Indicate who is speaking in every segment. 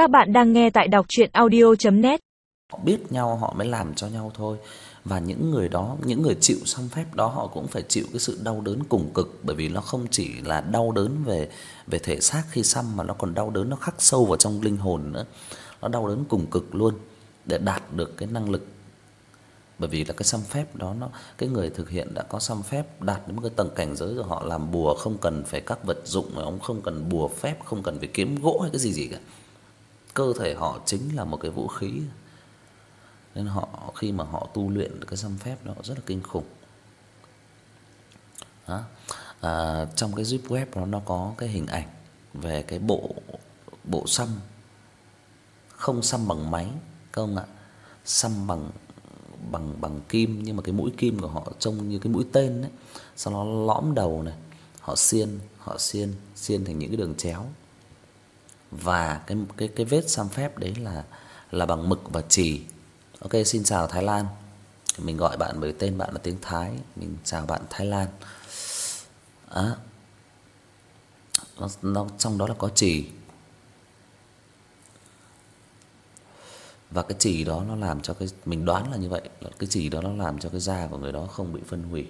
Speaker 1: Các bạn đang nghe tại đọc audio net
Speaker 2: Họ biết nhau họ mới làm cho nhau thôi. Và những người đó, những người chịu xăm phép đó họ cũng phải chịu cái sự đau đớn cùng cực bởi vì nó không chỉ là đau đớn về về thể xác khi xăm mà nó còn đau đớn nó khắc sâu vào trong linh hồn nữa. Nó đau đớn cùng cực luôn để đạt được cái năng lực bởi vì là cái xăm phép đó nó cái người thực hiện đã có xăm phép đạt đến một cái tầng cảnh giới rồi họ làm bùa không cần phải các vật dụng mà ông không cần bùa phép, không cần phải kiếm gỗ hay cái gì gì cả. Cơ thể họ chính là một cái vũ khí. Nên họ khi mà họ tu luyện cái xăm phép đó rất là kinh khủng. Đó. À, trong cái zip web đó nó có cái hình ảnh về cái bộ bộ xăm không xăm bằng máy không ạ. Xăm bằng bằng bằng kim nhưng mà cái mũi kim của họ trông như cái mũi tên đấy. Sau đó lõm đầu này, họ xiên, họ xiên, xiên thành những cái đường chéo. Và cái cái cái vết xăm phép đấy là là bằng mực và chì. Ok, xin chào Thái Lan. Mình gọi bạn bởi tên bạn là tiếng Thái, mình chào bạn Thái Lan. Á. Nó nó trong đó là có chì. Và cái chì đó nó làm cho cái mình đoán là như vậy, là cái chì đó nó làm cho cái da của người đó không bị phân hủy.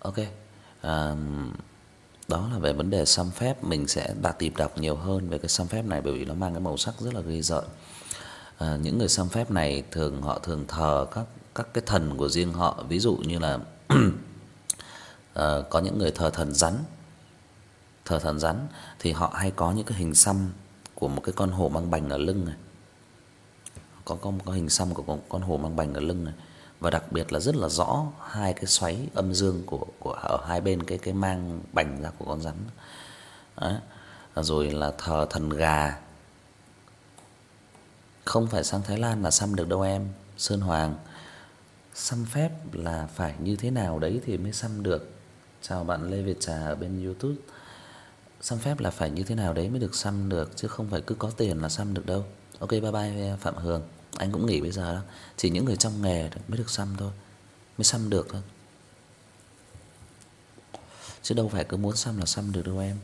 Speaker 2: Ok. À, đó là về vấn đề xăm phép, mình sẽ đạt tìm đọc nhiều hơn về cái xăm phép này bởi vì nó mang cái màu sắc rất là ghê rợn. À, những người xăm phép này thường họ thường thờ các các cái thần của riêng họ, ví dụ như là à, có những người thờ thần rắn. Thờ thần rắn thì họ hay có những cái hình xăm của một cái con hổ mang bành ở lưng này. Có có có hình xăm của con con hổ mang bành ở lưng này và đặc biệt là rất là rõ hai cái xoáy âm dương của của ở hai bên cái cái mang bành ra của con rắn. Đấy. Rồi là thờ thần gà. Không phải sang Thái Lan là xăm được đâu em, Sơn Hoàng. Xăm phép là phải như thế nào đấy thì mới xăm được. Chào bạn Lê Việt Trà ở bên YouTube. Xăm phép là phải như thế nào đấy mới được xăm được chứ không phải cứ có tiền là xăm được đâu. Ok bye bye Phạm Hường. Anh cũng nghỉ bây giờ đó. Chỉ những người trong nghề mới được xăm thôi. Mới xăm được thôi. Chứ đâu phải cứ muốn xăm là xăm được đâu em.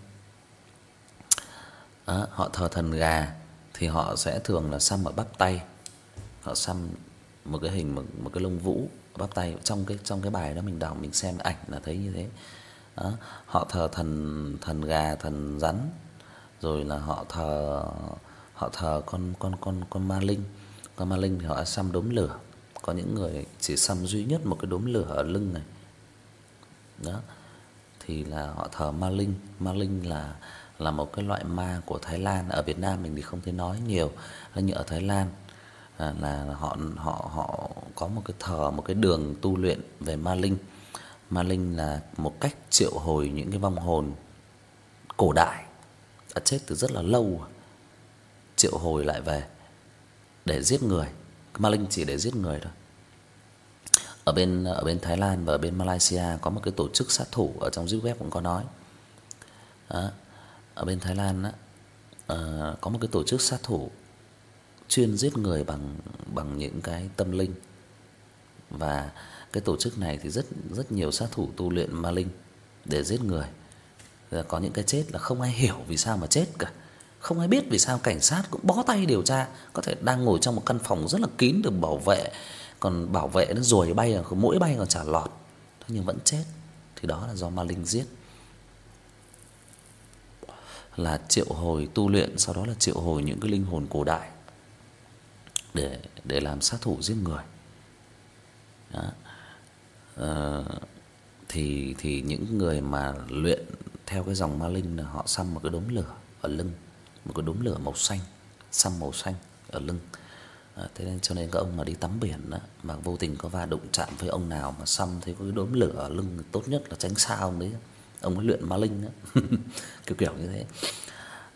Speaker 2: Đó, họ thờ thần gà thì họ sẽ thường là xăm ở bắp tay. Họ xăm một cái hình một, một cái lông vũ ở bắp tay trong cái trong cái bài đó mình đọc mình xem ảnh là thấy như thế. Đó, họ thờ thần thần gà, thần rắn, rồi là họ thờ họ thờ con con con con ma linh. Còn ma linh thì họ xăm đốm lửa. Có những người chỉ xăm duy nhất một cái đốm lửa ở lưng này. Đó. Thì là họ thờ ma linh, ma linh là là một cái loại ma của Thái Lan, ở Việt Nam mình thì không thể nói nhiều, nhưng ở Thái Lan à, là họ họ họ có một cái thờ một cái đường tu luyện về ma linh. Ma linh là một cách triệu hồi những cái vong hồn cổ đại đã chết từ rất là lâu triệu hồi lại về để giết người. Ma linh chỉ để giết người thôi. Ở bên ở bên Thái Lan và ở bên Malaysia có một cái tổ chức sát thủ ở trong web cũng có nói. Đó. Ở bên Thái Lan á ờ có một cái tổ chức sát thủ chuyên giết người bằng bằng những cái tâm linh. Và cái tổ chức này thì rất rất nhiều sát thủ tu luyện ma linh để giết người. Và có những cái chết là không ai hiểu vì sao mà chết cả. Không ai biết vì sao cảnh sát cũng bó tay điều tra, có thể đang ngồi trong một căn phòng rất là kín được bảo vệ, còn bảo vệ nó rồi bay ở mũi bay còn chả lọt. Thế nhưng vẫn chết. Thì đó là do ma linh giết. Là triệu hồi tu luyện, sau đó là triệu hồi những cái linh hồn cổ đại để để làm sát thủ giết người. Đó. Ờ thì thì những người mà luyện theo cái dòng ma linh là họ xăm một cái đốm lửa ở lưng, một cái đốm lửa màu xanh, xăm màu xanh ở lưng. À, thế nên cho nên các ông mà đi tắm biển á mà vô tình có va đụng chạm với ông nào mà xăm thấy có cái đốm lửa ở lưng tốt nhất là tránh xa ông đấy. Ông ấy luyện ma linh á. kiểu kiểu như thế.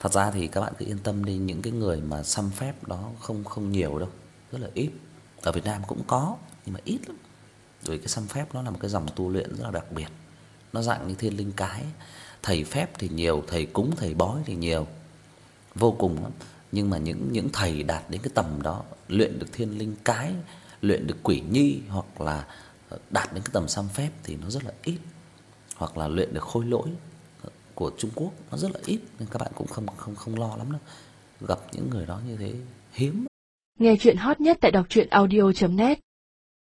Speaker 2: Thật ra thì các bạn cứ yên tâm đi, những cái người mà xăm phép đó không không nhiều đâu, rất là ít. Ở Việt Nam cũng có nhưng mà ít lắm. Rồi cái xăm phép nó là một cái dòng tu luyện rất là đặc biệt. Nó dạng như thiên linh cái. Thầy phép thì nhiều, thầy cúng, thầy bói thì nhiều. Vô cùng lắm. Nhưng mà những những thầy đạt đến cái tầm đó, luyện được thiên linh cái, luyện được quỷ nhi hoặc là ờ, đạt đến cái tầm xăm phép thì nó rất là ít. Hoặc là luyện được khôi lỗi của Trung Quốc nó rất là ít nên các bạn cũng không không không lo lắm đâu. Gặp những người đó như thế hiếm
Speaker 1: Nghe chuyện hot nhất tại đọc truyện audio net